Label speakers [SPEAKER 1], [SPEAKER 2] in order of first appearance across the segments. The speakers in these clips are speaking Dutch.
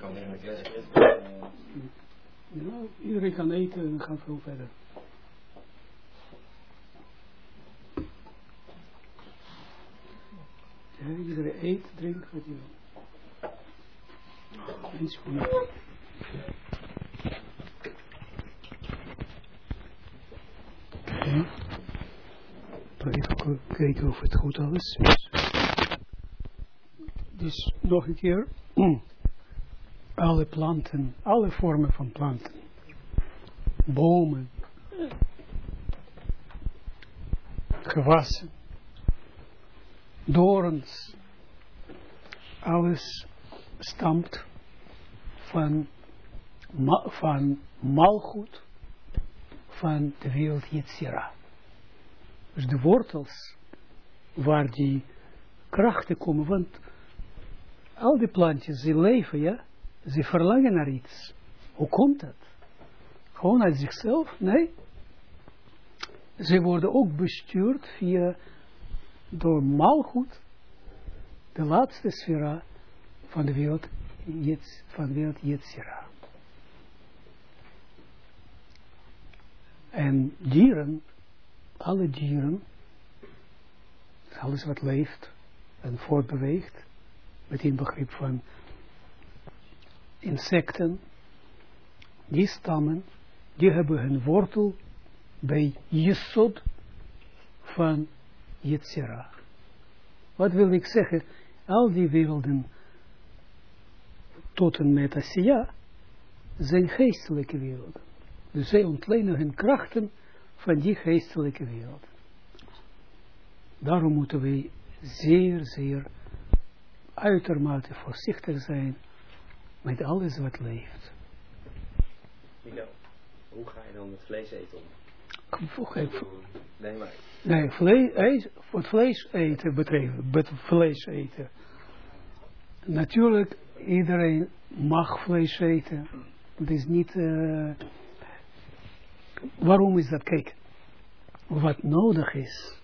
[SPEAKER 1] kan
[SPEAKER 2] Nou, iedereen kan eten en gaan veel verder. Ja, iedereen eet, drinkt wat hij wil. Eens voor Oké. Even kijken of het goed alles is. Dus nog een keer. Alle planten, alle vormen van planten. Bomen. Gewassen. Dorens. Alles stamt van, van malgoed van de wereld. Dus de wortels waar die krachten komen, want al die plantjes, ze leven, ja, ze verlangen naar iets. Hoe komt dat? Gewoon uit zichzelf? Nee. Ze worden ook bestuurd via, door malgoed, de laatste sfera van de wereld, van de wereld Yetzira. En dieren, alle dieren, alles wat leeft en voortbeweegt, met inbegrip van insecten, die stammen, die hebben hun wortel bij Jesod van Yetzira. Wat wil ik zeggen? Al die werelden tot en met Asiya zijn geestelijke werelden. Dus zij ontlenen hun krachten van die geestelijke wereld. Daarom moeten wij zeer, zeer uitermate voorzichtig zijn met alles wat leeft.
[SPEAKER 1] Hoe ga je dan met vlees eten om?
[SPEAKER 2] Nee, maar... Nee, vlees, voor het vlees eten betreven, bet, vlees eten. Natuurlijk, iedereen mag vlees eten. Het is niet... Uh, waarom is dat? Kijk, wat nodig is.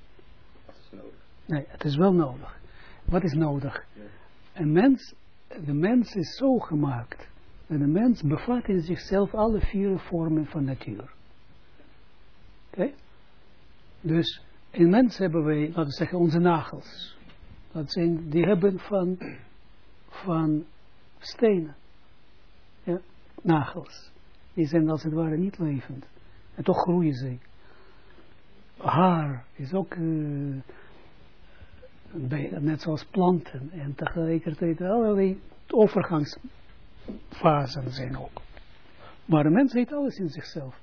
[SPEAKER 1] Wat is nodig?
[SPEAKER 2] Nee, het is wel nodig. Wat is nodig? Een mens, de mens is zo gemaakt. En de mens bevat in zichzelf alle vier vormen van natuur. Oké? Dus in mens hebben wij, laten we zeggen, onze nagels. Dat zijn, die hebben van, van stenen. Ja? Nagels. Die zijn als het ware niet levend. En toch groeien ze. Haar is ook uh, net zoals planten. En tegelijkertijd allerlei overgangsfasen zijn ook. Maar een mens heeft alles in zichzelf.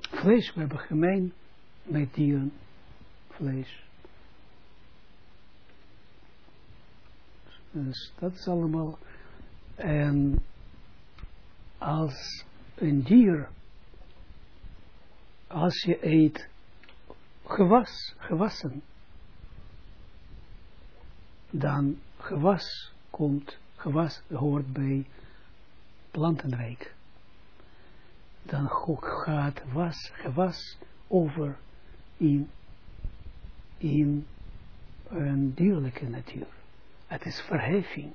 [SPEAKER 2] Vlees, we hebben gemeen met dieren. Vlees. Dus dat is allemaal. En als een dier, als je eet gewas, gewassen, dan gewas komt, gewas hoort bij plantenrijk. Dan gaat was, gewas over in, in een dierlijke natuur. Het is verheffing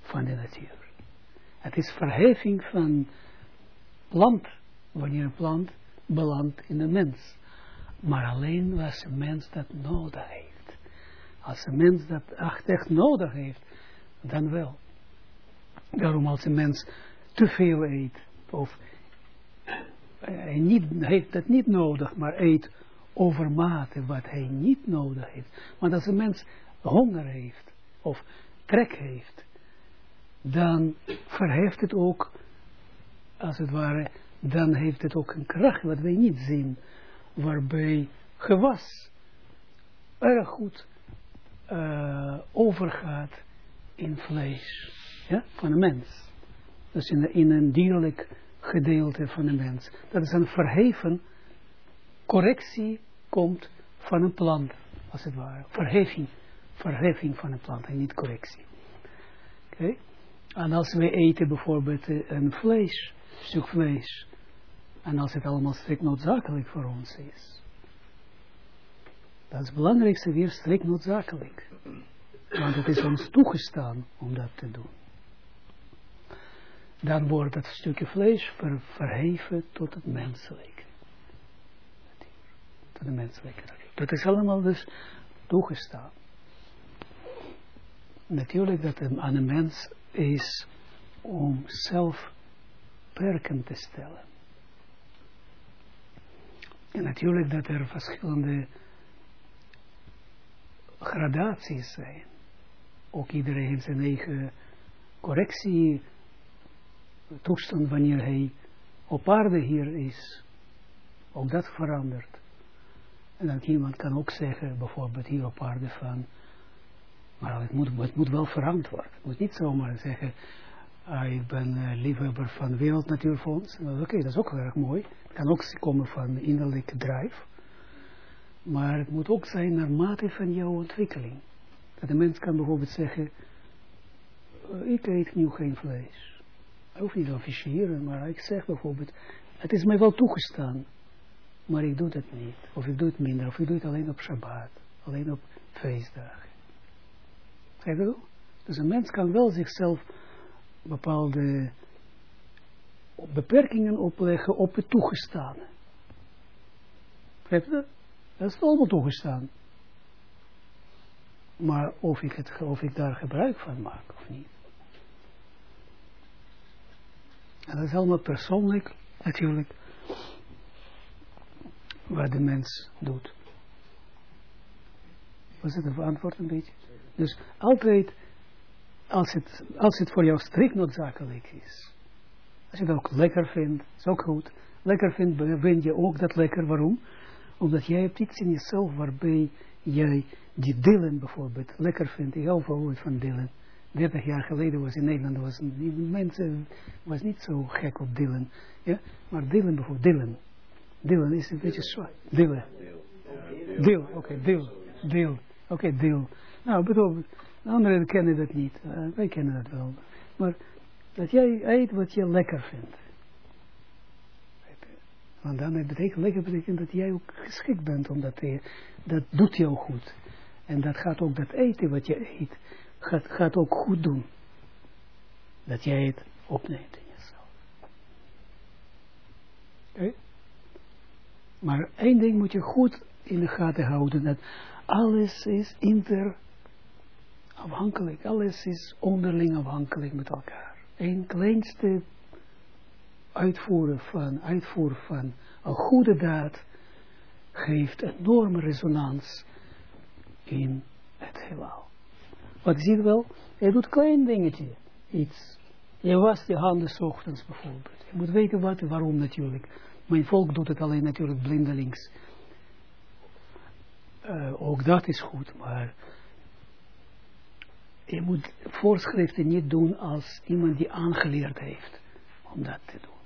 [SPEAKER 2] van de natuur. Het is verheffing van plant, wanneer een plant belandt in een mens. Maar alleen als een mens dat nodig heeft. Als een mens dat echt nodig heeft, dan wel. Daarom als een mens te veel eet, of hij niet, heeft dat niet nodig, maar eet overmate wat hij niet nodig heeft. Maar als een mens honger heeft, of trek heeft, dan verheft het ook, als het ware, dan heeft het ook een kracht wat wij niet zien, waarbij gewas erg goed uh, overgaat in vlees ja, van een mens. Dus in, in een dierlijk gedeelte van een mens. Dat is een verheven correctie komt van een plant, als het ware. Verheffing, verheffing van een plant en niet correctie. En als we eten bijvoorbeeld een vlees, stuk vlees, en als het allemaal strikt noodzakelijk voor ons is, dat is het belangrijkste weer strikt noodzakelijk. Want het is ons toegestaan om dat te doen. dan wordt het stukje vlees ver, verheven tot het menselijke. Tot de menselijke Dat is allemaal dus toegestaan. Natuurlijk dat het aan een mens is om zelf perken te stellen. En natuurlijk dat er verschillende gradaties zijn. Ook iedereen heeft zijn eigen correctie toestand wanneer hij op aarde hier is. Ook dat verandert. En dan iemand kan ook zeggen, bijvoorbeeld hier op aarde van, maar het moet, het moet wel. Het moet niet zomaar zeggen, ah, ik ben uh, liefhebber van Wereld Natuurfonds. Oké, dat is ook heel erg mooi. Het kan ook komen van innerlijke drive. Maar het moet ook zijn naar mate van jouw ontwikkeling. Dat de mens kan bijvoorbeeld zeggen, uh, ik eet nu geen vlees. Ik hoef niet te officiëren, maar ik zeg bijvoorbeeld, het is mij wel toegestaan, maar ik doe het niet. Of ik doe het minder, of ik doe het alleen op Shabbat, alleen op feestdagen. Kijk je Dus een mens kan wel zichzelf bepaalde beperkingen opleggen op het toegestane. Begrijp je dat? Dat is allemaal toegestaan. Maar of ik, het, of ik daar gebruik van maak of niet. En dat is allemaal persoonlijk, natuurlijk, wat de mens doet. Was het een antwoord een beetje? Dus altijd, als het, als het voor jou strikt noodzakelijk is, als je het ook lekker vindt, is ook goed. Lekker vindt, vind je ook dat lekker. Waarom? Omdat jij hebt iets in jezelf waarbij jij die Dylan bijvoorbeeld lekker vindt. Ik hou van van Dylan. 30 jaar geleden was in Nederland, was, mensen was niet zo gek op Dylan. Ja? Maar Dylan bijvoorbeeld, Dylan. Dylan is een beetje zwaar. Dylan. Deel, oké, deel. Deel. Oké, deel. Nou, bijvoorbeeld, anderen kennen dat niet. Uh, wij kennen dat wel. Maar dat jij eet wat je lekker vindt. Want dan betekent lekker betekent dat jij ook geschikt bent, omdat je, dat doet jou goed. En dat gaat ook dat eten wat je eet, gaat, gaat ook goed doen. Dat jij het opneemt in jezelf. Oké? Maar één ding moet je goed in de gaten houden, dat alles is interafhankelijk, alles is onderling afhankelijk met elkaar. Een kleinste uitvoeren van, uitvoeren van een goede daad geeft enorme resonans in het heelal. Wat je ziet wel, je doet klein dingetje, iets. Je was je handen s ochtends bijvoorbeeld. Je moet weten wat, waarom natuurlijk. Mijn volk doet het alleen natuurlijk blindelings. Uh, ook dat is goed, maar je moet voorschriften niet doen als iemand die aangeleerd heeft om dat te doen.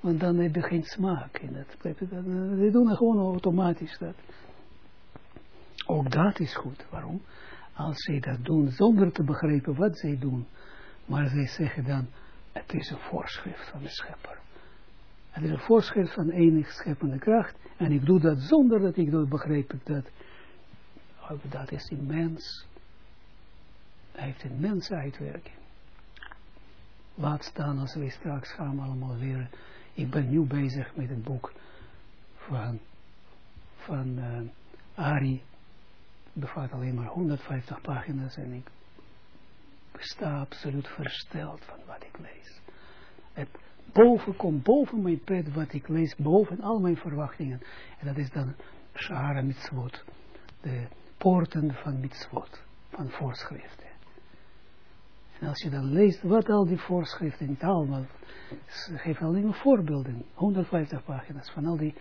[SPEAKER 2] Want dan heb je geen smaak in het. Die doen gewoon automatisch dat. Ook dat is goed. Waarom? Als zij dat doen zonder te begrijpen wat zij doen. Maar zij zeggen dan, het is een voorschrift van de schepper. Het is een voorschrift van enig scheppende kracht. En ik doe dat zonder dat ik dat begrijp. Dat, dat is immens. Hij heeft een mens uitwerking. Laat staan als we straks gaan allemaal leren ik ben nu bezig met een boek van, van uh, Ari. Het bevat alleen maar 150 pagina's en ik sta absoluut versteld van wat ik lees. Het boven komt boven mijn pet wat ik lees, boven al mijn verwachtingen. En dat is dan Shahara Mitzvot. De poorten van Mitzvot, van voorschriften. En als je dan leest wat al die voorschriften, niet allemaal, geef alleen maar voorbeelden, 150 pagina's van al die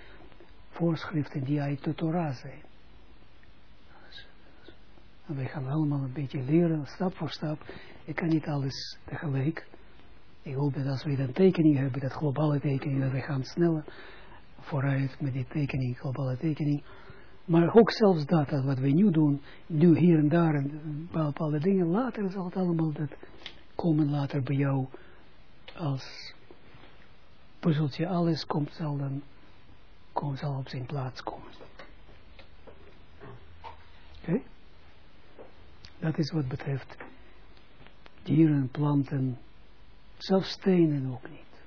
[SPEAKER 2] voorschriften die uit de Torah zijn. En wij gaan allemaal een beetje leren, stap voor stap. Ik kan niet alles tegelijk. Ik hoop dat als we een tekening hebben, dat globale tekening, dat we gaan sneller vooruit met die tekening, globale tekening. Maar ook zelfs dat, wat we nu doen, nu hier en daar, en bepaalde dingen, later zal het allemaal dat komen later bij jou als puzzeltje, alles komt zal dan, komt, zal op zijn plaats komen. Oké? Dat is wat betreft dieren, planten Zelfs stenen ook niet.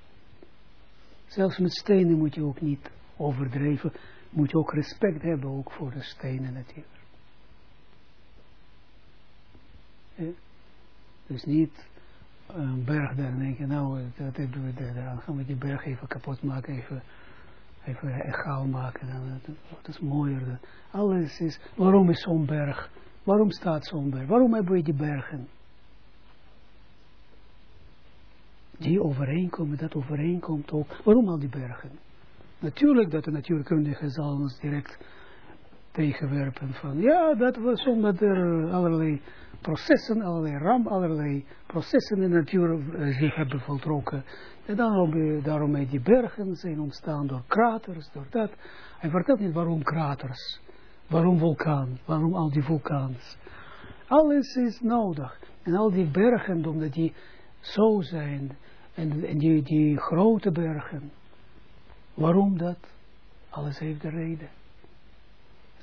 [SPEAKER 2] Zelfs met stenen moet je ook niet overdreven, moet je ook respect hebben ook voor de stenen natuurlijk. Dus niet een berg daar denken, nou, dat hebben we daar, gaan we die berg even kapot maken, even, even egaal maken, dan, dat is mooier. Alles is, waarom is zo'n berg? Waarom staat zo'n berg? Waarom hebben we die bergen? Die overeenkomen, dat overeenkomt ook. Waarom al die bergen? Natuurlijk dat de natuurkundige zal ons direct tegenwerpen van, ja, dat was omdat er allerlei processen, allerlei ram, allerlei processen in de natuur uh, zich hebben voltrokken. En daarom, daarom die bergen zijn ontstaan door kraters, door dat. Hij vertelt niet waarom kraters, waarom vulkaan, waarom al die vulkaans. Alles is nodig. En al die bergen, omdat die zo zijn, en, en die grote bergen, waarom dat? Alles heeft de reden.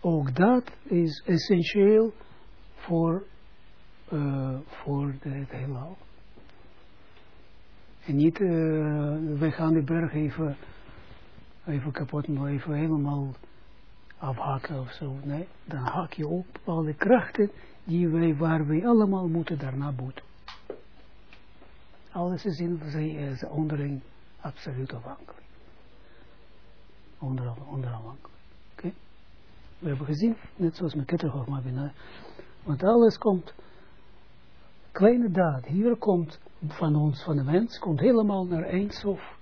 [SPEAKER 2] Ook dat is essentieel voor uh, voor het heelal. En niet, uh, wij gaan de berg even, even kapot, maar even helemaal afhakken of zo. Nee, dan hak je op alle krachten die wij, waar wij allemaal moeten daarna boeten. Alles is in is onderling absoluut afhankelijk. Onder, onderafhankelijk. Oké? Okay? We hebben gezien, net zoals met Ketterhof, maar want alles komt kleine daad hier komt van ons, van de mens, komt helemaal naar Eindsof.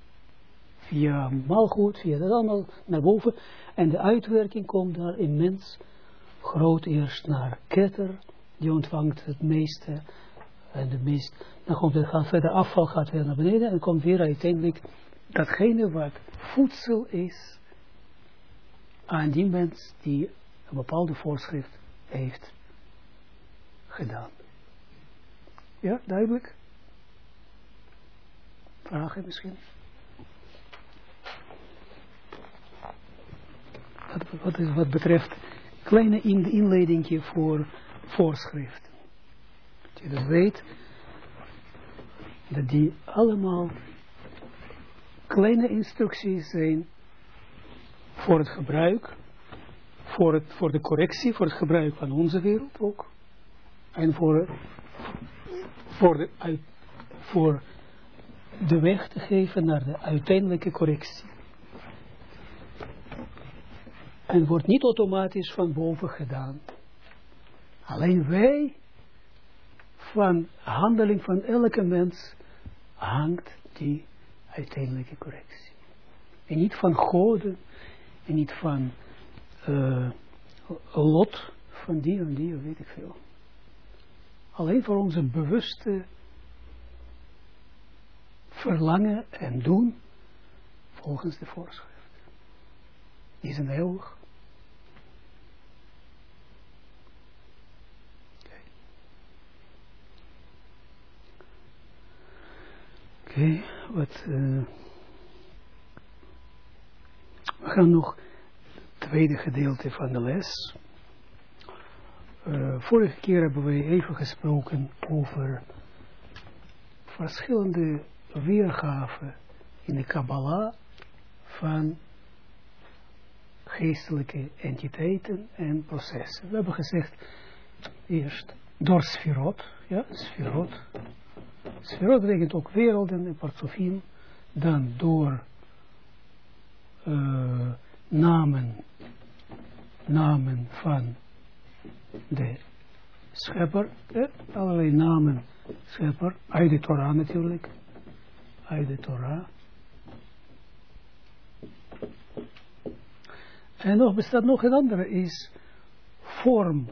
[SPEAKER 2] Via malgoed, via dat allemaal naar boven. En de uitwerking komt daar immens groot eerst naar Ketter. Die ontvangt het meeste. En de meest, dan komt het gaat verder afval, gaat weer naar beneden. En komt weer uiteindelijk datgene wat voedsel is aan die mens die een bepaalde voorschrift heeft gedaan. Ja, duidelijk? Vragen misschien? Wat, wat, wat betreft kleine in, voor voorschriften. Dat je dus weet dat die allemaal kleine instructies zijn voor het gebruik, voor, het, voor de correctie, voor het gebruik van onze wereld ook. En voor voor de, voor de weg te geven naar de uiteindelijke correctie. En wordt niet automatisch van boven gedaan. Alleen wij, van handeling van elke mens, hangt die uiteindelijke correctie. En niet van goden, en niet van uh, lot van die en die, weet ik veel. Alleen voor onze bewuste verlangen en doen volgens de voorschrift. Die is een eeuwig. Oké, wat... Uh, gaan nog het tweede gedeelte van de les. Uh, vorige keer hebben we even gesproken over verschillende weergaven in de Kabbalah van geestelijke entiteiten en processen. We hebben gezegd eerst door Sfirot, ja, Sfirot. Sfirot betekent ook werelden en partsofim, dan door uh, namen, namen van de schepper, eh, allerlei namen schepper, uit de Torah natuurlijk, uit de Torah. En nog bestaat nog een andere, is vorm,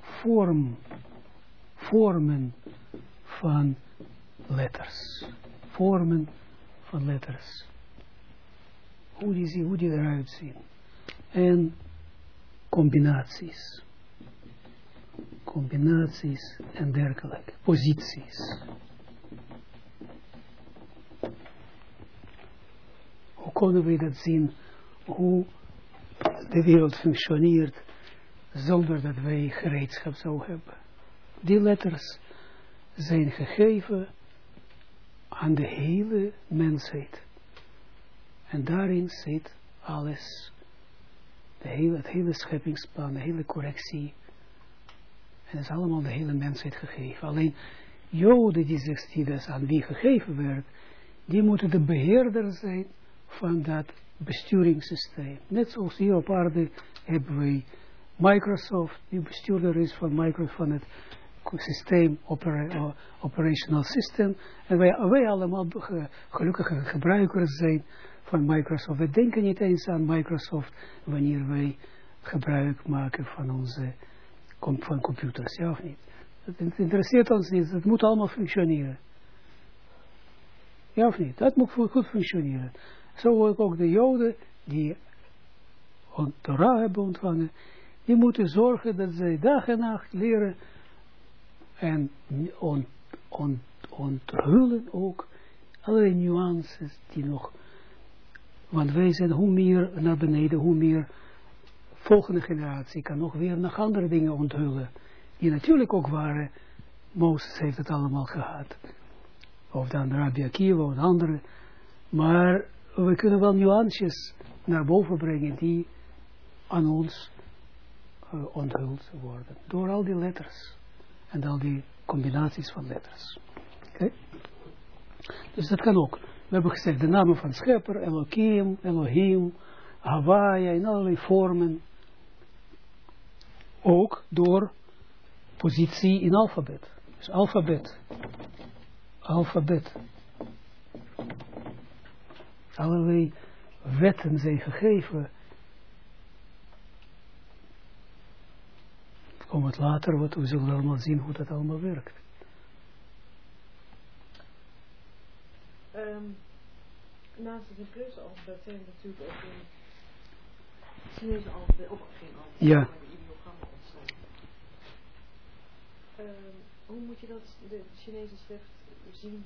[SPEAKER 2] vorm, vormen van letters. Vormen van letters. Hoe die, hoe die eruit zien. En combinaties combinaties en dergelijke, posities. Hoe kunnen we dat zien, hoe de wereld functioneert, zonder dat wij gereedschap zouden hebben. Die letters zijn gegeven aan de hele mensheid. En daarin zit alles, de hele, het hele scheppingsplan, de hele correctie. En is allemaal de hele mensheid gegeven. Alleen Joden die zich die aan wie gegeven werd, die moeten de beheerder zijn van dat besturingssysteem. Net zoals hier op aarde hebben wij Microsoft, die bestuurder is van Microsoft, van het systeem, opera, operational system. En wij, wij allemaal gelukkige gebruikers zijn van Microsoft. We denken niet eens aan Microsoft wanneer wij gebruik maken van onze van computers, ja of niet? Het interesseert ons niet, het moet allemaal functioneren. Ja of niet? Dat moet goed functioneren. Zo ook de Joden die Torah hebben ontvangen, die moeten zorgen dat zij dag en nacht leren en on, on, onthullen ook allerlei nuances die nog, want wij zijn hoe meer naar beneden, hoe meer volgende generatie kan nog weer nog andere dingen onthullen, die natuurlijk ook waren, Mozes heeft het allemaal gehad, of dan Rabbi Akiva of andere, maar we kunnen wel nuances naar boven brengen die aan ons uh, onthuld worden, door al die letters en al die combinaties van letters. Dus dat kan ook. We hebben gezegd de namen van schepper, Elohim, Elohim, Hawaii, in allerlei vormen. Ook door positie in alfabet. Dus alfabet. Alfabet. Allerlei wetten zijn gegeven Kom het later, wat we zullen allemaal zien hoe dat allemaal werkt.
[SPEAKER 3] Um, naast het Hebreeuwse alfabet zijn er natuurlijk ook het Chinese alfabet, ook geen alfabet,
[SPEAKER 2] ja.
[SPEAKER 3] maar de ideogrammen ontstaan. Um, hoe moet je dat, de Chinese schrift zien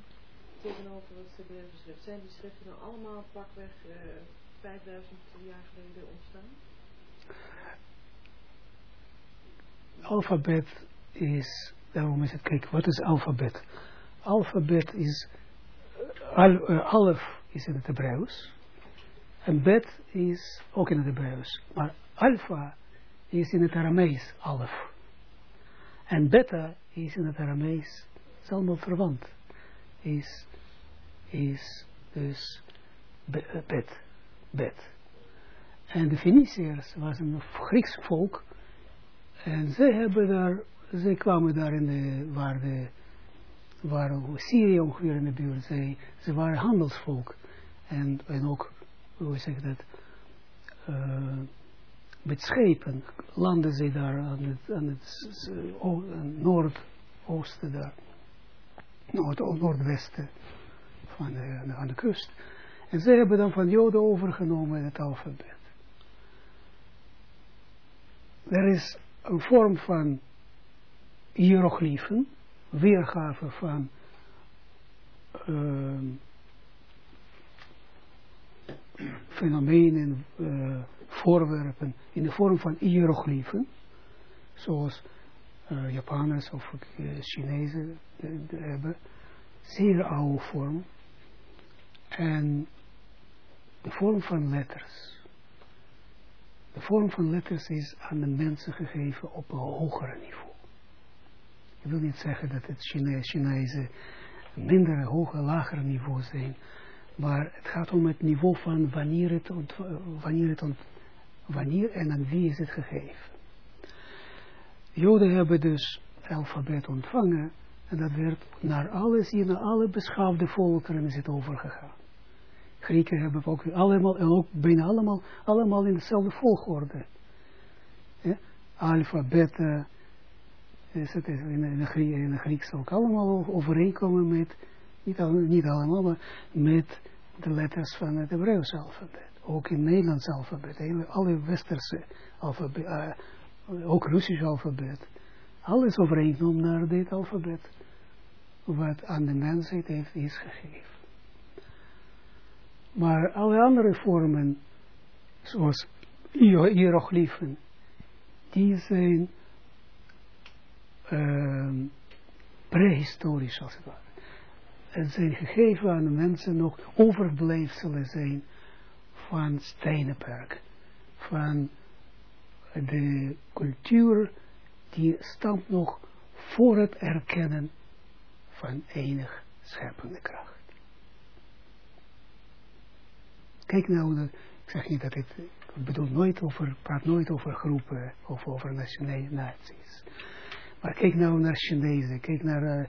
[SPEAKER 3] tegenover het Hebreeuwse schrift? Zijn die schriften nou allemaal pakweg uh, 5000 jaar geleden ontstaan?
[SPEAKER 2] alfabet is, daarom is het, kijk, wat is alfabet? Alfabet is, al, uh, alf is in het Hebreeuws, en bet is ook in het Hebreeuws, maar alfa is in het Aramees alf. En beta is in het Aramees, is allemaal verwant, is, is dus bet, bet. En de Feniciërs was een Grieks volk, en ze hebben daar, ze kwamen daar in de, waar de, waar Syrië ongeveer in de buurt, ze, ze waren handelsvolk. En, en ook, hoe zeg dat, uh, met schepen landen ze daar aan het, aan het noordoosten daar, noord, noordwesten van de, aan de kust. En ze hebben dan van Joden overgenomen het alfabet. Er is een vorm van hieroglyphen, weergave van uh, fenomenen, uh, voorwerpen in de vorm van hieroglyphen, zoals uh, Japanners of uh, Chinezen hebben, zeer oude vorm, en de vorm van letters. De vorm van letters is aan de mensen gegeven op een hogere niveau. Ik wil niet zeggen dat het Chinese, Chinese minder hoger, lager niveau zijn. Maar het gaat om het niveau van wanneer het, ont, wanneer, het en aan wie is het gegeven. Joden hebben dus alfabet ontvangen en dat werd naar alles, hier naar alle beschaafde volkeren is het overgegaan. Grieken hebben ook allemaal, en ook bijna allemaal, allemaal in dezelfde volgorde. Ja? Is het in, de, in de Grieks ook allemaal overeenkomen met, niet, niet allemaal, maar met de letters van het Hebreeuws alfabet. Ook in het Nederlands alfabet, alle westerse alfabet, uh, ook Russisch alfabet. Alles overeenkomt naar dit alfabet, wat aan de mensheid heeft is gegeven. Maar alle andere vormen, zoals hieroglyphen, die zijn uh, prehistorisch als het ware. het zijn gegeven aan de mensen nog overblijfselen zijn van Steinenberg, van de cultuur die stamt nog voor het erkennen van enig scheppende kracht. Kijk nou, ik zeg niet dat het, ik bedoel nooit over, praat nooit over groepen of over nationale naties. Maar kijk nou naar Chinezen, kijk naar, uh,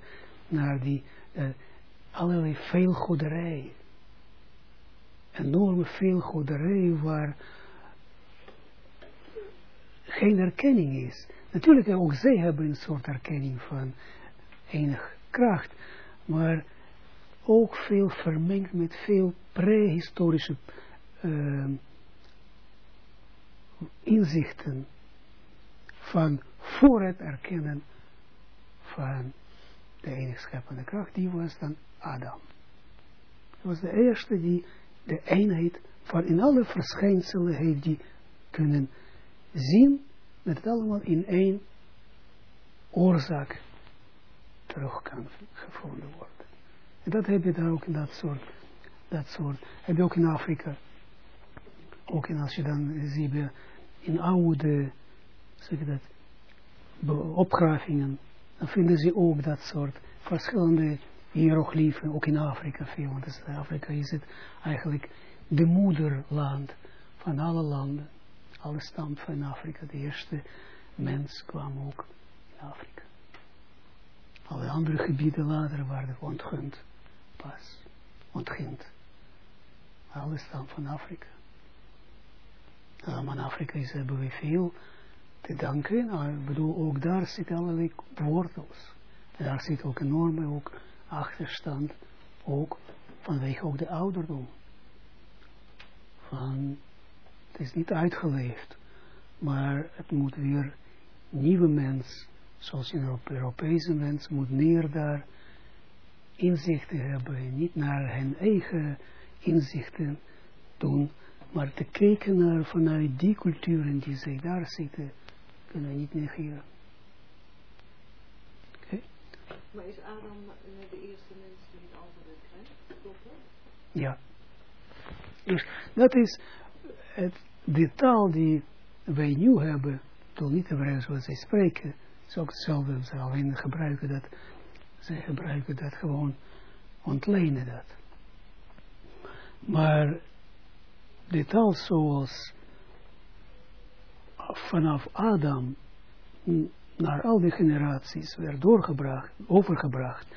[SPEAKER 2] naar die uh, allerlei veelgoederij. Enorme veelgoederij waar geen erkenning is. Natuurlijk, ook zij hebben een soort erkenning van enig kracht, maar ook veel vermengd met veel prehistorische uh, inzichten van voor het erkennen van de enige scheppende kracht, die was dan Adam. Dat was de eerste die de eenheid van in alle verschijnselen heeft die kunnen zien dat het allemaal in één oorzaak terug kan gevonden worden. En dat heb je daar ook in dat soort, dat soort, heb je ook in Afrika. Ook in als je dan ziet in oude, zeg dat, opgravingen, dan vinden ze ook dat soort verschillende hieroglyphen, ook in Afrika veel, want in Afrika is het eigenlijk de moederland van alle landen. Alle stamt van Afrika, de eerste mens kwam ook in Afrika. Alle andere gebieden later waren ontgund, pas, ontgind. Alle stamt van Afrika. Um, aan Afrika is, hebben we veel te danken. Nou, ik bedoel, ook daar zitten allerlei wortels. Daar zit ook enorme ook achterstand, ook vanwege ook de ouderdom. Van, het is niet uitgeleefd, maar het moet weer nieuwe mens, zoals een Europese mens, moet meer daar inzichten hebben, niet naar hun eigen inzichten doen, maar te kijken naar vanuit die culturen die zij daar zitten, kunnen we niet negeren. Okay.
[SPEAKER 3] Maar is Adam uh, de eerste mens die het alfabet krijgt? Klopt dat?
[SPEAKER 2] Ja. Dus dat is het, de taal die wij nu hebben, toch niet Hebreeuws zoals zij spreken, is ook hetzelfde, ze alleen gebruiken dat, zij gebruiken dat gewoon, ontlenen dat. Maar de taal zoals vanaf Adam naar al die generaties werd doorgebracht, overgebracht,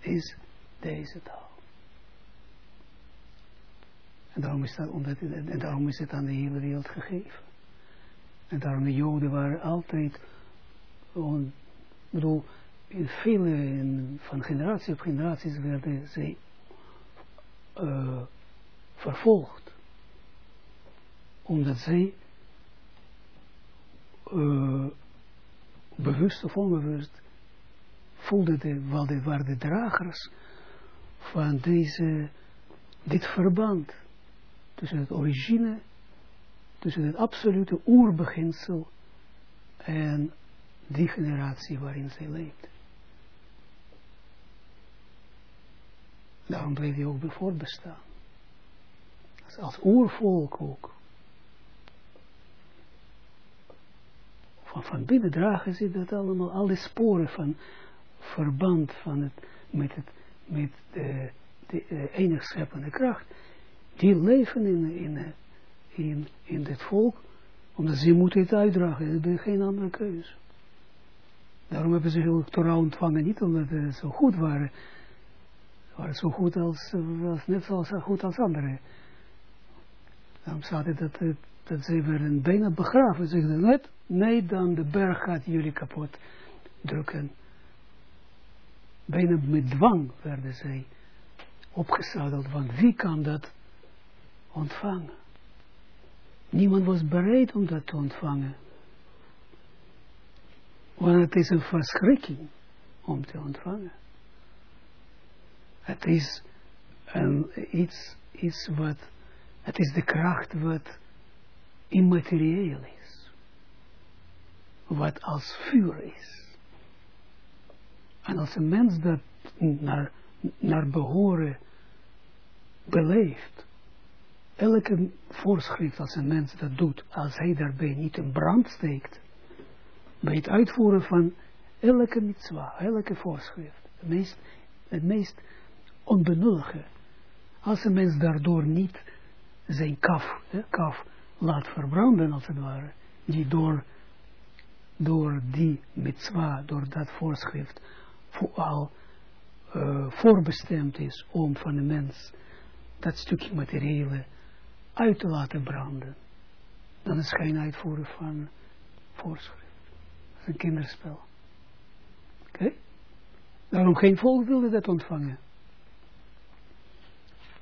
[SPEAKER 2] is deze taal. En daarom is, dat, en daarom is het aan de hele wereld gegeven. En daarom de Joden waren altijd, ik bedoel, in vele, van generatie op generaties werden zij uh, vervolgd. Omdat zij uh, bewust of onbewust voelden de, wel de, waren de dragers van deze, dit verband tussen het origine, tussen het absolute oerbeginsel en die generatie waarin zij leeft. Daarom bleef hij ook voortbestaan. Als, als oervolk ook. Van, binnen dragen ze dat allemaal, al die sporen van verband van het, met, het, met de, de uh, enig scheppende kracht die leven in, in, in, in dit volk, omdat ze moeten het uitdragen, ze hebben geen andere keus. Daarom hebben ze heel Torah ontvangen, niet omdat ze zo goed waren, waren zo goed als, net zo goed als anderen. Daarom staat het dat, dat ze werden bijna begraven. Ze zeiden net, nee dan de berg gaat jullie kapot drukken. Bijna met dwang werden zij opgezadeld, want wie kan dat ontvangen. Niemand was bereid om dat te ontvangen. Want het is een verschrikking om te ontvangen. Het is iets, iets wat, het is de kracht wat immaterieel is. Wat als vuur is. En als een mens dat naar naar behoren beleeft, elke voorschrift als een mens dat doet, als hij daarbij niet een brand steekt, bij het uitvoeren van elke mitzwa, elke voorschrift, het meest, het meest onbenullige, als een mens daardoor niet zijn kaf, hè, kaf laat verbranden als het ware, die door, door die mitzwa, door dat voorschrift, vooral uh, voorbestemd is om van de mens dat stukje materiële uit te laten branden. Dan is geen uitvoeren van voorschrift. Dat is een kinderspel. Oké? Daarom geen volk dat ontvangen.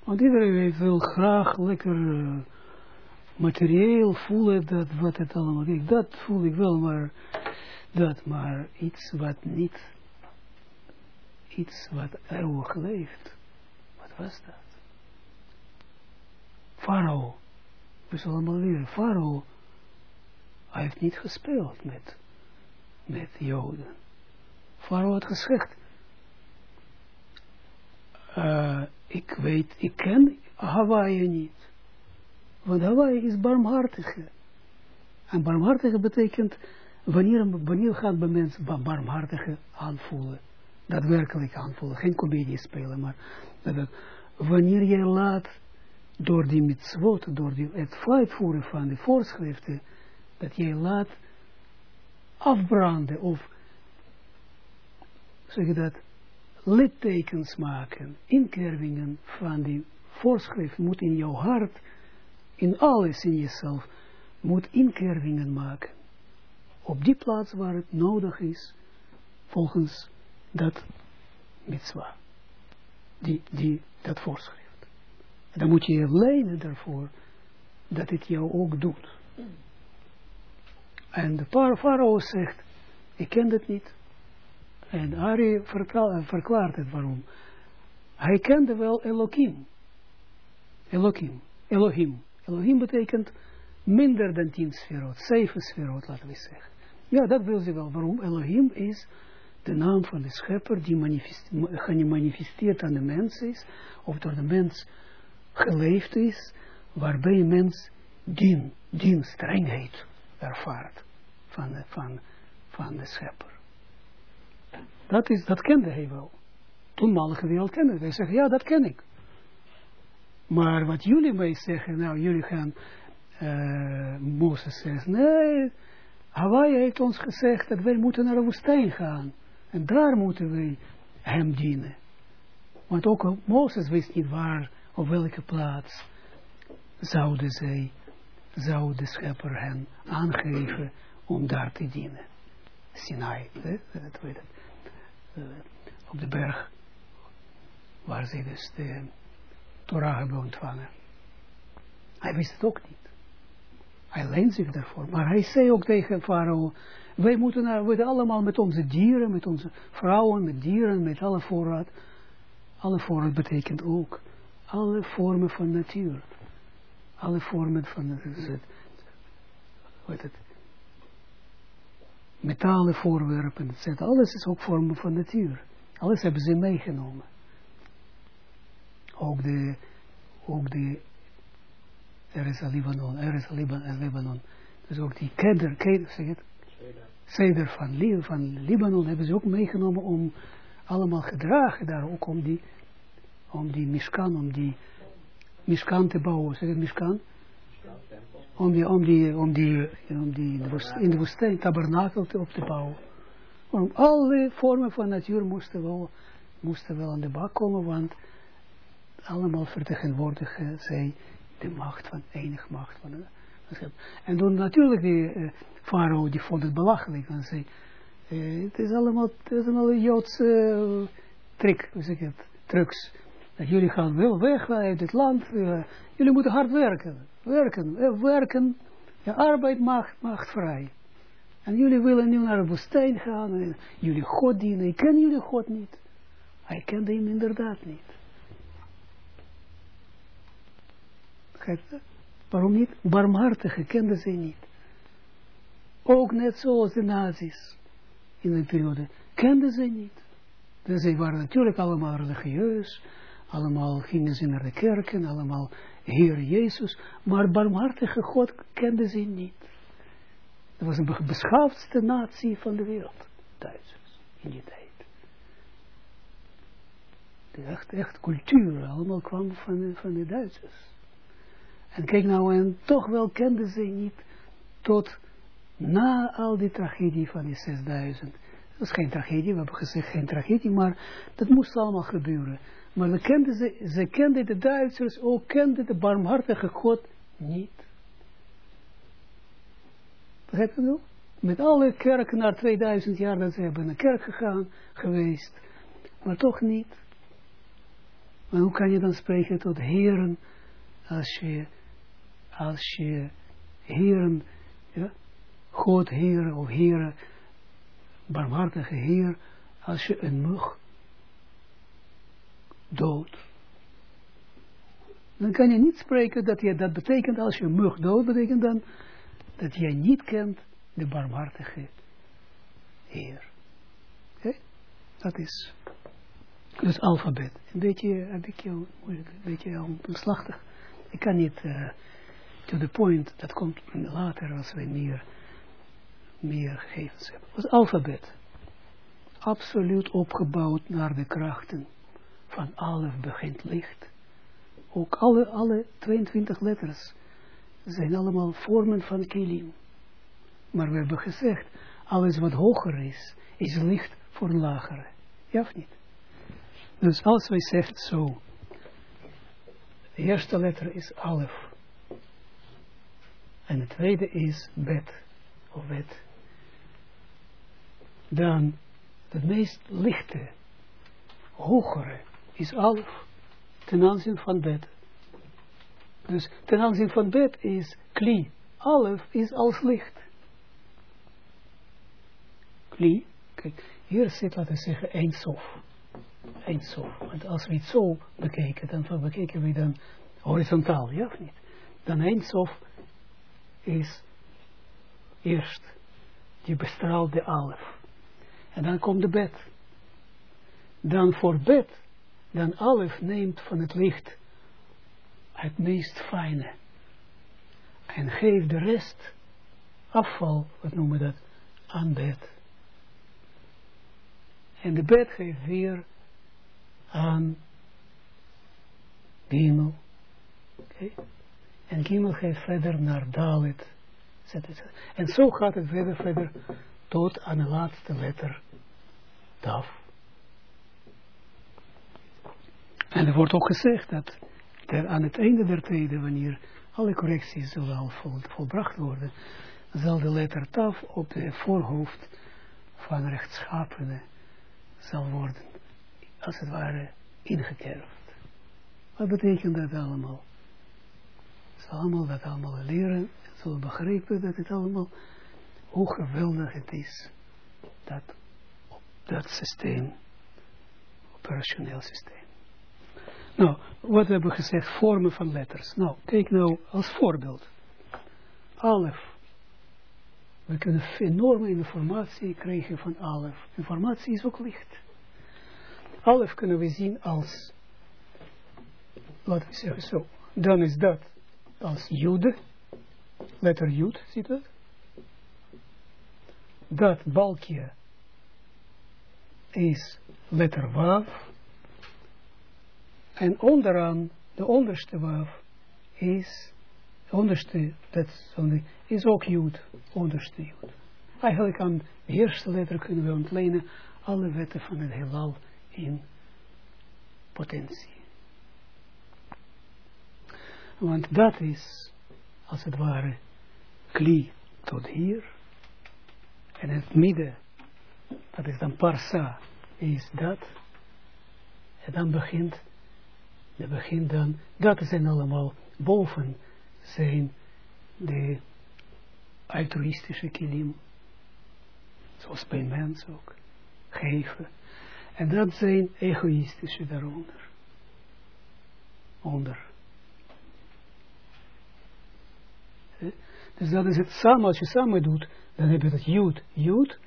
[SPEAKER 2] Want iedereen wil graag lekker uh, materieel voelen dat wat het allemaal is. Dat voel ik wel, maar dat maar iets wat niet, iets wat eeuwig leeft. Wat was dat? Farao, we zullen allemaal leren, Farao, hij heeft niet gespeeld met, met Joden. Farao had gezegd, uh, ik weet, ik ken Hawaii niet. Want Hawaii is barmhartige. En barmhartige betekent, wanneer, wanneer gaat bij mensen barmhartige aanvoelen. Daadwerkelijk aanvoelen. Geen comedie spelen, maar dat, wanneer je laat door die mitzvot, door die, het uitvoeren van de voorschriften, dat jij laat afbranden of zeg je dat, littekens maken, inkervingen van die voorschrift moet in jouw hart, in alles in jezelf, moet inkervingen maken. Op die plaats waar het nodig is, volgens dat mitzwa, die, die, dat voorschrift. Dan moet je je lenen daarvoor, dat het jou ook doet. En de farao zegt, ik ken dat niet, en Ari verklaart het waarom. Hij kende wel Elohim. Elohim. Elohim. Elohim betekent minder dan tien sferot. Zeven sferot, laten we zeggen. Ja, dat wil ze wel. Waarom? Elohim is de naam van de schepper die manifesteert aan de mens is. Of door de mens geleefd is. Waarbij mens dien, dien strengheid ervaart van de, van, van de schepper. Dat, is, dat kende hij wel. Toenmalige wereld kende hij. zeggen, ja, dat ken ik. Maar wat jullie mij zeggen, nou, jullie gaan, uh, Mozes zegt, nee, Hawaii heeft ons gezegd dat wij moeten naar de woestijn gaan. En daar moeten wij hem dienen. Want ook Mozes wist niet waar, op welke plaats zouden zij, zou de schepper hen aangeven om daar te dienen. Sinai, hè? dat weet het uh, op de berg, waar ze dus de Torah hebben ontvangen. Hij wist het ook niet. Hij leent zich daarvoor. Maar hij zei ook tegen Farao, wij moeten we allemaal met onze dieren, met onze vrouwen, met dieren, met alle voorraad. Alle voorraad betekent ook alle vormen van natuur. Alle vormen van het, het, het metalen voorwerpen, etc. Alles is ook vormen van natuur. Alles hebben ze meegenomen. Ook de, ook de, er is een Libanon, er is een Libanon, Libanon. Dus ook die keder, keder zeg het, ceder van, van Libanon hebben ze ook meegenomen om allemaal gedragen daar, ook om die, om die Mishkan, om die Mishkan te bouwen, zeg het Mishkan? om die, om die, om die, om die in de woestijn tabernakel te, op te bouwen. Om alle vormen van natuur moesten wel, moesten wel aan de bak komen, want allemaal vertegenwoordigen zij de macht van, enig macht van de, en toen natuurlijk die uh, farao, die vond het belachelijk, want zei, uh, het is allemaal, het is allemaal een Joodse uh, trick, hoe zeg het, trucs. Dat jullie gaan wel weg uit het land, jullie moeten hard werken werken, eh, werken, ja, arbeid maakt, maakt vrij. En jullie willen nu naar de woestijn gaan en jullie God dienen. Ik ken jullie God niet. Hij kende hem inderdaad niet. Waarom niet? Barmhartige kenden ze niet. Ook net zoals de nazi's in een periode kenden ze niet. Dus zij waren natuurlijk allemaal religieus, allemaal gingen ze naar de kerken, allemaal Heer Jezus, maar barmhartige God kenden ze niet. Dat was een beschaafdste natie van de wereld, Duitsers, in die tijd. Echt, echt cultuur, allemaal kwam van, van de Duitsers. En kijk nou, en toch wel kenden ze niet tot na al die tragedie van die 6000. Dat is geen tragedie, we hebben gezegd geen tragedie, maar dat moest allemaal gebeuren. Maar we kenden ze, ze kenden de Duitsers ook, kenden de barmhartige God niet. Begrijp je wel? Met alle kerken na 2000 jaar dat ze hebben naar kerk gegaan, geweest, maar toch niet. Maar hoe kan je dan spreken tot heren als je, als je heren, ja, God Heer of Heer, barmhartige Heer, als je een mug dood. Dan kan je niet spreken dat je, dat betekent als je een mug dood betekent dan dat jij niet kent de barmhartige Heer. Oké? Dat is dus alfabet. Een beetje, een beetje, een beetje omslachtig. Ik kan niet uh, to the point, dat komt later als we meer, meer gegevens hebben. Het alfabet. Absoluut opgebouwd naar de krachten van alef begint licht. Ook alle, alle 22 letters zijn allemaal vormen van kilim. Maar we hebben gezegd, alles wat hoger is, is licht voor lagere. Ja of niet? Dus als wij zeggen zo, de eerste letter is alef. En de tweede is bet, of bet. Dan, het meest lichte, hogere, is alef ten aanzien van bet. Dus ten aanzien van bet is kli. Alef is als licht. Kli, kijk, hier zit, laten we zeggen, eindsof. Eindsof. Want als we het zo bekijken, dan bekijken we dan horizontaal, ja of niet? Dan eindsof is eerst, die bestraalt de alef. En dan komt de bed. Dan voor bed, dan alef neemt van het licht het meest fijne. En geeft de rest afval, wat noemen we dat, aan bed. En de bed geeft weer aan Gimel. Okay. En Gimel geeft verder naar Dalit. En zo gaat het verder, verder tot aan de laatste letter Daf. En er wordt ook gezegd dat ter, aan het einde der tijden, wanneer alle correcties zullen vol, volbracht worden, zal de letter Taf op het voorhoofd van rechtschapene zal worden, als het ware, ingekerfd. Wat betekent dat allemaal? Ze allemaal dat allemaal leren, zullen begrijpen dat het allemaal, hoe geweldig het is, dat dat systeem, operationeel systeem. Nou, wat hebben we gezegd, vormen van letters. Nou, kijk nou als voorbeeld. Alef. We kunnen enorme informatie krijgen van Alef. Informatie is ook licht. Alef kunnen we zien als, laten we zeggen zo, dan is dat als Jude, letter Jud, ziet dat? Dat balkje is letter Wav, en onderaan, de onderste waf, is, onderste, dat is ook Jood, onderste Jood. Eigenlijk aan de eerste letter kunnen we ontlenen alle wetten van het heelal in potentie. Want dat is, als het ware, kli tot hier. En het midden, dat is dan parsa, is dat. En dan begint dat begint dan, dat zijn allemaal boven zijn de altruïstische kilim. Zoals bij mens ook. Geven. En dat zijn egoïstische daaronder. Onder. Dus dat is het samen, als je samen doet, dan heb je dat jood, jood,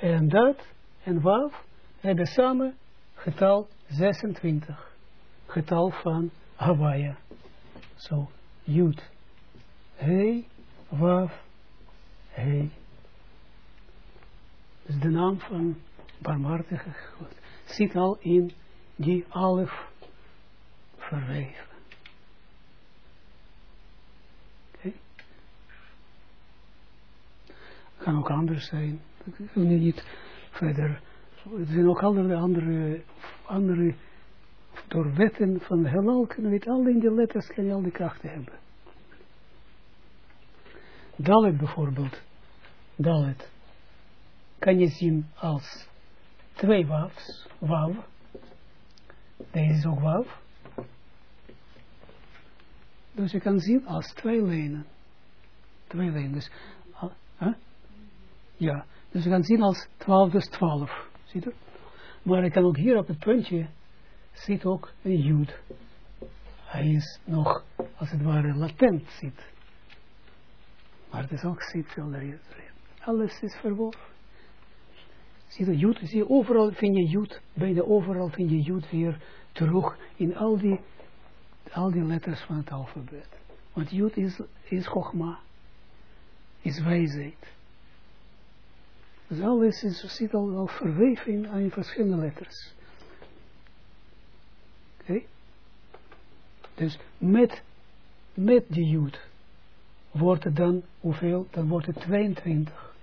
[SPEAKER 2] en dat, en waf, hebben samen getal 26. Getal van Hawaii. Zo, Jud. Hey, Waf, Hey. Dus de naam van barmhartige God zit al in die alef verweven. Oké. Kan ook anders zijn. Ik wil nu niet verder. Er zijn ook andere, andere, andere door wetten van heelal kunnen we het al in die letters kan je al die krachten hebben. Dalet bijvoorbeeld. Dalet. Kan je zien als twee wafs. Wav. Deze is ook wav. Dus je kan zien als twee lijnen. Twee lijnen. Dus, Ja. Dus je kan zien als 12 dus 12. Ziet u? Maar ik kan ook hier op het puntje zit ook een jood. Hij is nog, als het ware, latent zit. Maar het is ook zit erin. Alles is verworven. Zie je jood, zie je, overal vind je jood, bijna overal vind je jood weer terug in al die, al die letters van het alfabet. Want jood is, is chogma, is wijsheid. Dus alles is, zit al, al verweven in, in verschillende letters. Oké? Dus met, met die jood wordt het dan, hoeveel? Dan wordt het 22.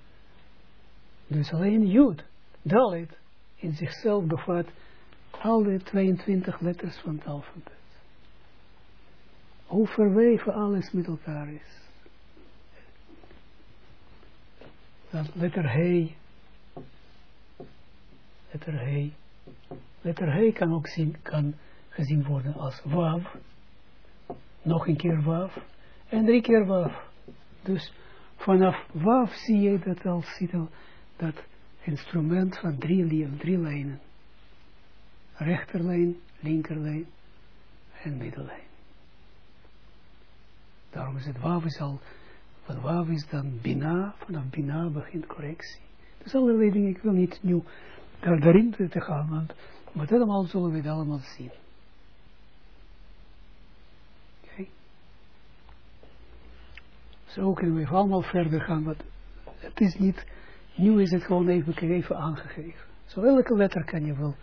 [SPEAKER 2] Dus alleen jood, dalit, in zichzelf bevat alle 22 letters van het alfabet. Hoe verweven alles met elkaar is. Letter He, letter He, letter He kan ook zien, kan gezien worden als wav, nog een keer wav, en drie keer wav. Dus vanaf wav zie je dat al, ziet dat instrument van drie, drie lijnen. Rechterlijn, linkerlijn en middellijn. Daarom is het wav is al, van is dan bina, vanaf bina begint correctie. Dus allerlei dingen, ik wil niet nu daar, daarin te gaan, want met allemaal zullen we het allemaal zien. Zo kunnen we allemaal verder gaan, want het is niet, nu is het gewoon even, even aangegeven. Zo elke letter kan je wel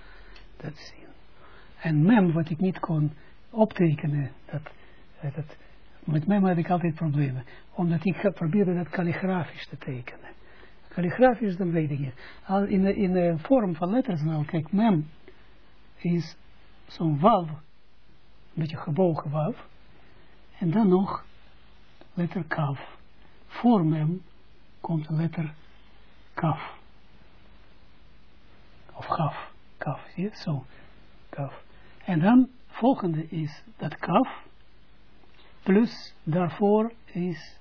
[SPEAKER 2] dat zien. En mem, wat ik niet kon optekenen, dat, dat, met mem had ik altijd problemen, omdat ik probeerde dat kalligrafisch te tekenen. Kalligrafisch, dan weet ik niet. Al in in de vorm van letters nou, kijk, mem is zo'n wav, een beetje gebogen wav, en dan nog letter kaf. Voor mem komt de letter kaf. Of gaf. Kaf, zie je? Zo. Kaf. En dan, volgende is dat kaf. Plus daarvoor is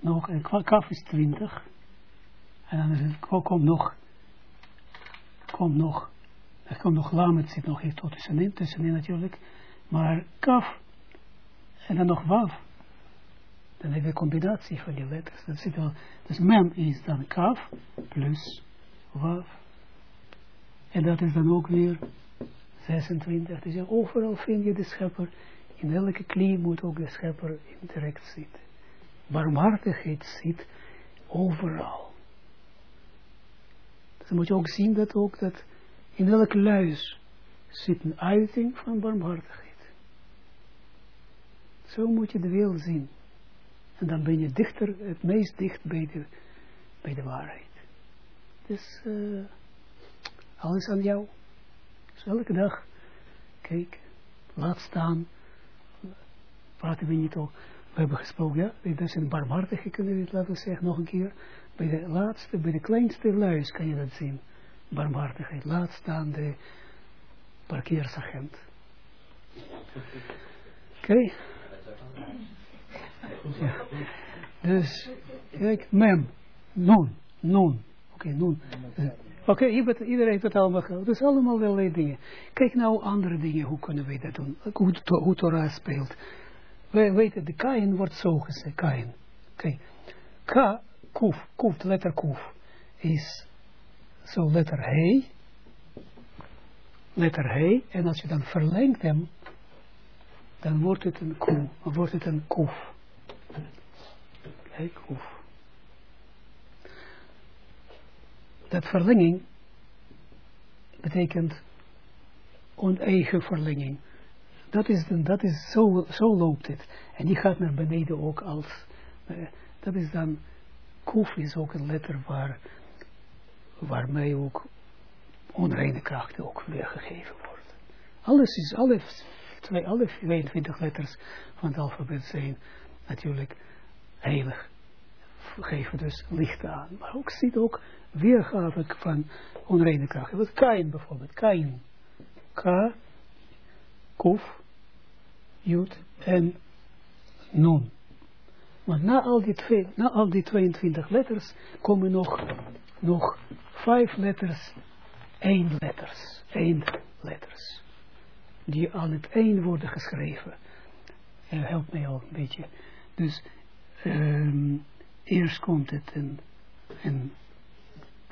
[SPEAKER 2] nog, een kaf is 20. En dan is het, komt nog, komt nog, er komt nog lam, het zit nog hier tot tussenin, tussenin natuurlijk. Maar kaf, en dan nog waf. Dan heb je een combinatie van die letters. Dat wel, dus mem is dan kaf plus waf. En dat is dan ook weer 26. Dus overal vind je de schepper. In elke knie moet ook de schepper direct zitten. Barmhartigheid zit overal. Dus dan moet je ook zien dat ook dat in elke luis zit een uiting van barmhartigheid. Zo moet je de wereld zien. En dan ben je dichter, het meest dicht bij de, bij de waarheid. Dus uh, alles aan jou. Dus elke dag, kijk, laat staan. Praten we niet over. We hebben gesproken, ja, dat een barmhartige, kunnen laten zeggen, nog een keer. Bij de laatste, bij de kleinste luis kan je dat zien. Barmhartigheid. Laat staan de parkeersagent. Oké. Ja. Dus, kijk, mem, nun, nun. Oké, okay, nun. Oké, iedereen heeft het allemaal gehad. Allemaal wel dingen. Kijk nou andere dingen, hoe kunnen wij dat doen? Hoe, hoe speelt. Wij weten, de kain wordt zo gezegd, kain. K, kuf, kuf, letter kuf, is zo letter he. letter He, en als je dan verlengt hem, dan wordt het een koe, wordt het een. Kijk, koef. Dat verlenging betekent oneigen verlenging. Dat is, dat is zo, zo loopt het. En die gaat naar beneden ook als, uh, dat is dan, koef is ook een letter waar, waarmee ook onreine krachten ook weergegeven worden. Alles is, alle, twee, alle 22 letters van het alfabet zijn natuurlijk heilig. Geven dus licht aan. Maar ook ziet ook weergave van onreine krachten. Wat Kain bijvoorbeeld. Kain. K, Kuf, Jut en Nun. Maar na al, die twee, na al die 22 letters komen nog, nog vijf letters, één letters, één letters. Die aan het één worden geschreven. Uh, helpt mij al een beetje. Dus um, eerst komt het een, een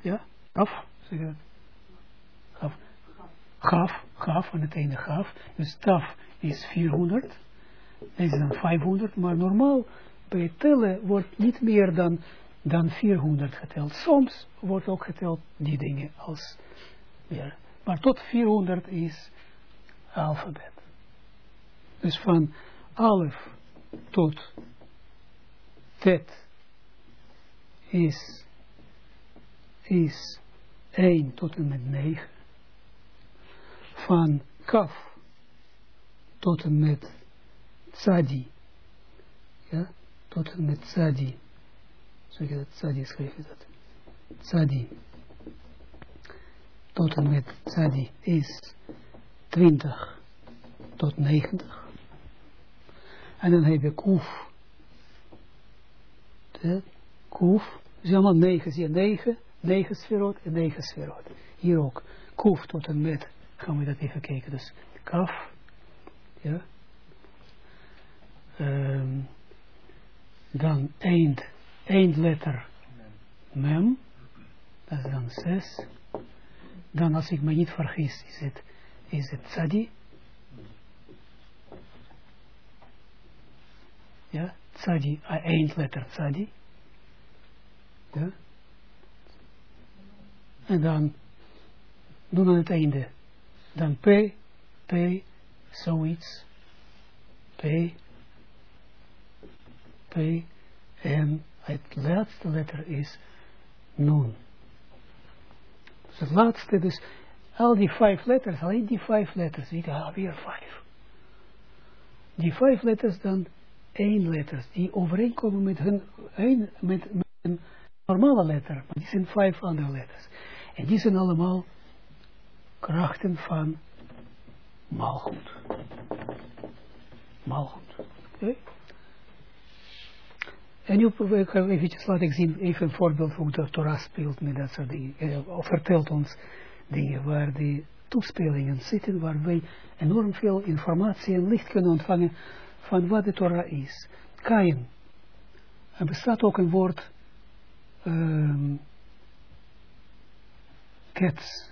[SPEAKER 2] ja, af, zeg je? Af. Gaf, gaf, van het ene gaf. Dus taf is 400. Deze is dan 500, maar normaal bij tellen wordt niet meer dan, dan 400 geteld. Soms wordt ook geteld die dingen als weer. Maar tot 400 is alfabet. Dus van alf tot tet is, is 1 tot en met 9. Van kaf tot en met tzadi. Ja, tot en met tzadi. Zo je dat, tzadi schrijf je dat. Tzadi. Tot en met tzadi is 20 tot 90. En dan heb je kuf. De kuf. Zie allemaal 9, zie je 9, 9 sferot en 9 sferot. Hier ook. Kuf tot en met. Gaan we dat even kijken. Dus kaf. Ja. Um, dan eind, eindletter mem, dat is dan 6. Dan als ik me niet vergis, is het, is het tzadi. Ja, tzadi, eindletter tzadi. Ja. En dan doen aan het einde. Dan P, P, zoiets. P, P en het laatste letter is Nun. Dus het laatste, dus al die vijf letters, alleen die vijf letters, niet ah, weer vijf. Die vijf letters dan één letters, die overeenkomen met hun, een, met, met een normale letter, maar die zijn vijf andere letters. En die zijn allemaal krachten van maalgoed. Maalgoed. Oké? En nu ik ga eventjes laten zien, even een voorbeeld hoe de Torah speelt met dat soort dingen. Eh, of vertelt ons dingen waar die toespelingen zitten, waar wij enorm veel informatie en licht kunnen ontvangen van wat de Torah is. Kain. Er bestaat ook een woord um, kets.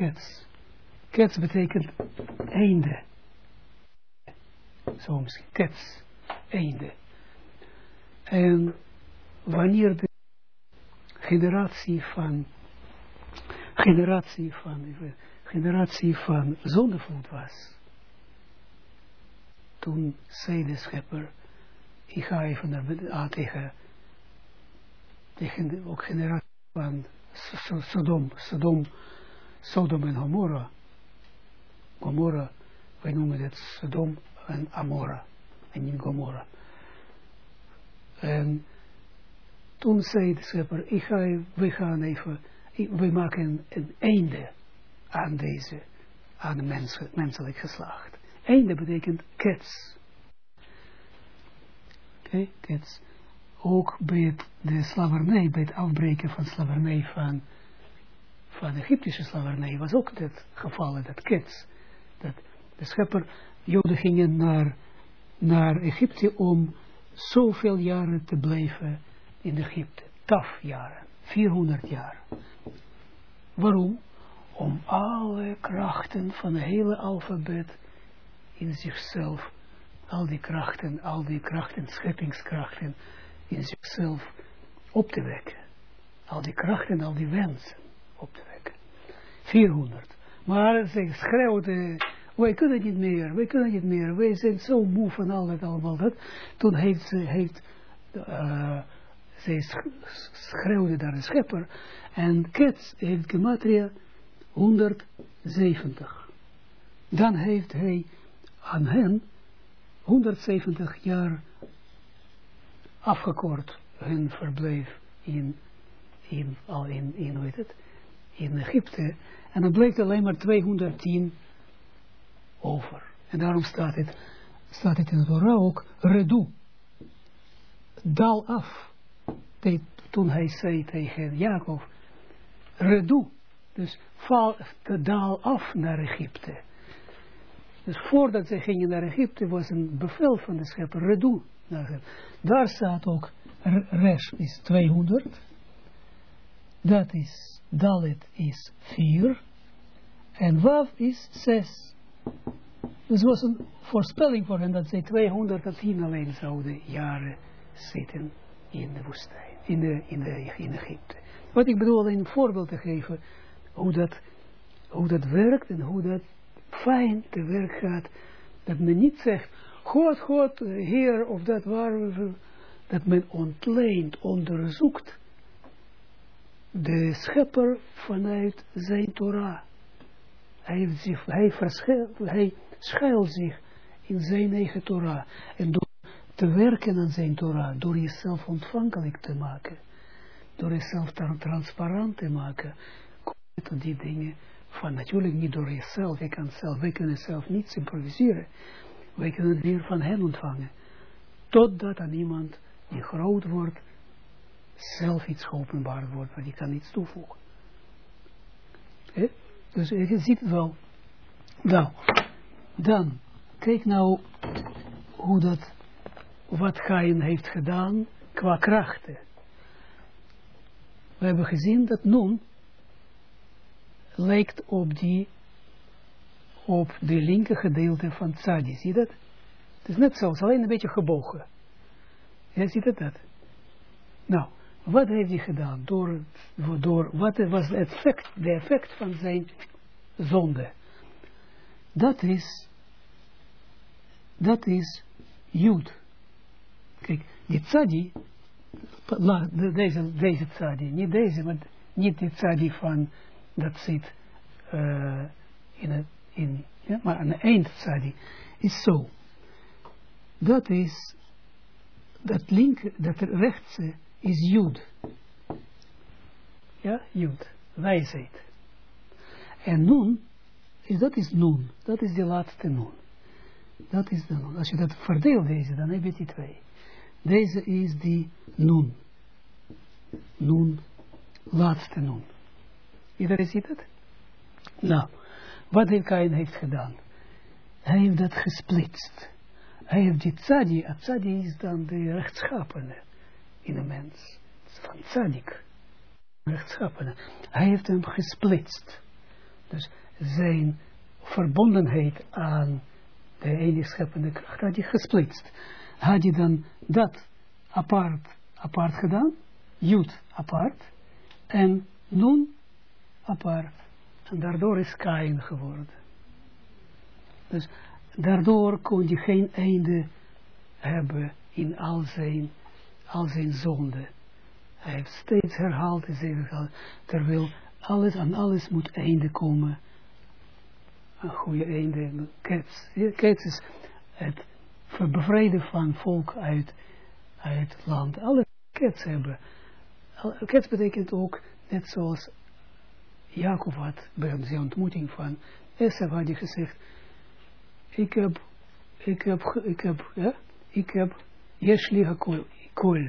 [SPEAKER 2] Kets. Kets betekent einde zo misschien, kets, einde. En wanneer de generatie van, generatie van, generatie van zondevloed was, toen zei de schepper, ik ga even naar beneden, ah, tegen, tegen de, ook generatie van Sodom, Sodom, Sodom en Gomorra, Gomorra, wij noemen het Sodom en Amora en niet Gomorra. En toen zei de schepper, ik ga, we gaan even, we maken een einde aan deze, aan de mens, menselijk geslacht. Einde betekent kets. Oké, okay, kets. Ook bij het, de slavernij, bij het afbreken van slavernij van, van de Egyptische slavernij was ook het geval, dat kets. Dat de schepper Joden gingen naar, naar Egypte om zoveel jaren te blijven in Egypte. Taf jaren, 400 jaar. Waarom? Om alle krachten van het hele alfabet in zichzelf, al die krachten, al die krachten, scheppingskrachten in zichzelf op te wekken. Al die krachten, al die wensen op te wekken. 400. Maar ze schreeuwden, wij kunnen niet meer, wij kunnen niet meer, wij zijn zo moe van al dat allemaal dat. Toen heeft ze, heeft, uh, zij schreeuwde daar de schepper, en Kets heeft gematria 170. Dan heeft hij aan hen 170 jaar afgekort hun verblijf in, in, al in, in, hoe het, in Egypte. En dan bleek alleen maar 210 over. En daarom staat het, staat het in het Torah ook, redu. Dal af. toen hij zei tegen Jacob, redu. Dus val, daal af naar Egypte. Dus voordat ze gingen naar Egypte was een bevel van de schepper, redu. Daar staat ook, resh is 200. Dat is, dalit is 4. En wav is 6. Dus was een voorspelling voor hen dat zij 210 alleen zouden jaren zitten in de woestijn, in, de, in, de, in Egypte. Wat ik bedoel alleen een voorbeeld te geven hoe dat, hoe dat werkt en hoe dat fijn te werk gaat. Dat men niet zegt, God, God, Heer, of dat waar, dat men ontleent, onderzoekt de schepper vanuit zijn Torah. Hij, zich, schuilt zich in zijn eigen Torah. En door te werken aan zijn Torah, door jezelf ontvankelijk te maken, door jezelf transparant te maken, kom je tot die dingen van natuurlijk niet door jezelf, je kan zelf, wij kunnen zelf niets improviseren, wij kunnen het weer van hem ontvangen, totdat aan iemand die groot wordt, zelf iets geopenbaard wordt, maar die kan iets toevoegen. Dus je ziet het wel. Nou, dan, kijk nou hoe dat, wat Gain heeft gedaan qua krachten. We hebben gezien dat Nun lijkt op die, op de linker gedeelte van Tzadi. Zie je dat? Het is net zo, alleen een beetje gebogen. Ja, ziet het dat? Nou, wat heeft hij gedaan? Door, wat was het effect, de effect van zijn zonde? Dat is, dat is Jood. Kijk, die tzadi, deze, deze tzadi, niet deze, maar niet die tzadi van, dat zit uh, in het, in, ja, maar de eind tzadi, is zo. Dat is, dat linker, dat rechtse, is Jud. Ja, Jud, wijsheid. En nun, is, dat is nun, dat is de laatste nun. Dat is de nun. Als je dat verdeelt deze, dan heb je die twee. Deze is die nun. Nun, laatste nun. Iedereen ziet het? Nou, wat heeft Kain heeft gedaan? Hij heeft dat gesplitst. Hij heeft die tzadi, tzadi is dan de rechtschapene in een mens. Van tzadik. Hij heeft hem gesplitst. Dus zijn verbondenheid aan de enige scheppende kracht had hij gesplitst. Had hij dan dat apart, apart gedaan, Jut apart, en Nun apart. En daardoor is Kain geworden. Dus daardoor kon hij geen einde hebben in al zijn al zijn zonde. Hij heeft steeds herhaald en herhaald, terwijl alles aan alles moet einde komen. Een goede einde. Kets, is het bevrijden van volk uit, uit het land. Alle kets hebben. Kets betekent ook, net zoals Jacob had bij zijn ontmoeting van Esau had hij gezegd, ik heb, ik heb, ik heb, ja, ik heb, Yeshli Hakol, kool.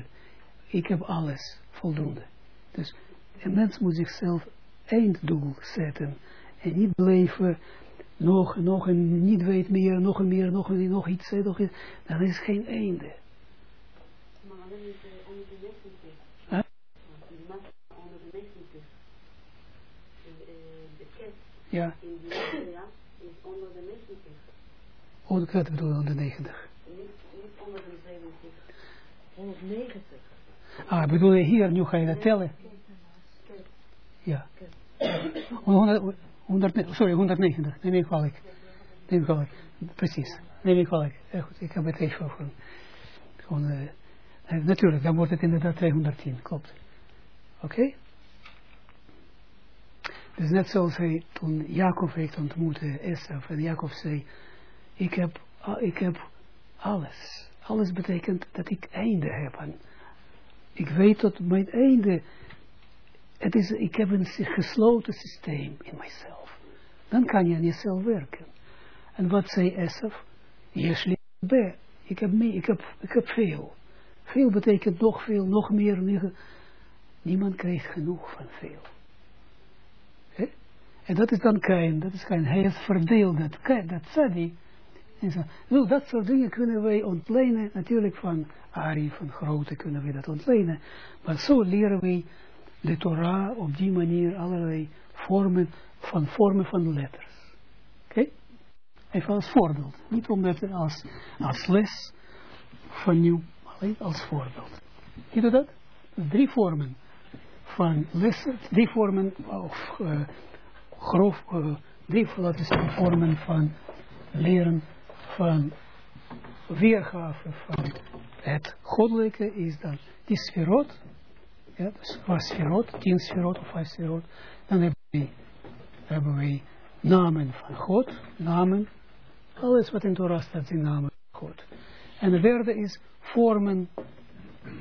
[SPEAKER 2] Ik heb alles voldoende. Dus een mens moet zichzelf einddoel zetten. En niet blijven nog, nog en niet weet meer, nog en meer, nog, en, nog iets, nog iets. Dan is geen einde. Maar alleen onder de
[SPEAKER 4] eh, de ket
[SPEAKER 2] Ja,
[SPEAKER 4] in die is onder de 90.
[SPEAKER 2] hoe dat bedoel je onder 90?
[SPEAKER 4] Niet, niet onder de 70.
[SPEAKER 3] 190.
[SPEAKER 2] Ah, bedoel je hier, nu ga je dat tellen? Ja. 100, 100, sorry, 190, neem ik kwalijk. Neem ik precies. Neem ik. Ja, goed, ik heb het even over. Gewoon, eh, eh, natuurlijk, dan wordt het inderdaad 210, klopt. Oké? Dus net zoals hij toen Jacob heeft ontmoet, eh, Esau, en Jacob zei, ik heb, ah, ik heb alles. Alles betekent dat ik einde heb. En ik weet dat mijn einde, het is, ik heb een gesloten systeem in mijzelf. Dan kan je aan jezelf werken. En wat zei Esaf? Je be. Ik heb, mee, ik, heb, ik heb veel. Veel betekent nog veel, nog meer. meer. Niemand krijgt genoeg van veel. He? En dat is dan Kain. Dat is Kain. Hij is verdeeld. Dat, dat Sadi. Nou, dat soort dingen kunnen wij ontlenen. Natuurlijk van Ari, van Grote kunnen we dat ontlenen. Maar zo leren wij de Torah op die manier allerlei vormen van vormen van letters. Oké? Okay? Even als voorbeeld. Niet omdat als, als les van nieuw, alleen als voorbeeld. Ziet u dat? Drie vormen van lessen, drie vormen, of uh, grof, uh, drie vormen van leren van weergave van het goddelijke is dan die sferot, ja, dus qua sferot, tien sferot of vijf sferot, dan hebben we, hebben namen van God, namen, alles wat in Torah staat zijn namen van God. En de derde is vormen,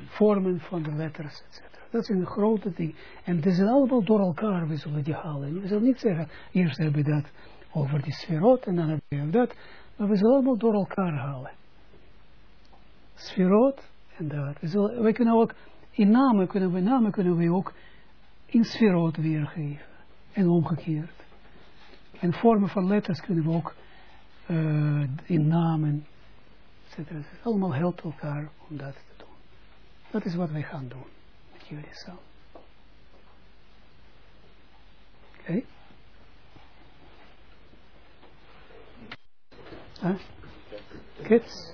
[SPEAKER 2] vormen van de letters, etc. Dat is een grote ding. En het is allemaal door elkaar, we zullen die halen. We zullen niet zeggen, eerst hebben we dat over die sferot en dan hebben we dat. Maar we zullen allemaal door elkaar halen. Sferot en dat. We, zullen, kunnen ook, in namen kunnen we, namen kunnen we ook in sferot weergeven. En omgekeerd. En vormen van letters kunnen we ook uh, in namen, etc. Allemaal helpt elkaar om dat te doen. Dat is wat wij gaan doen met jullie samen. Oké? Huh? Kids?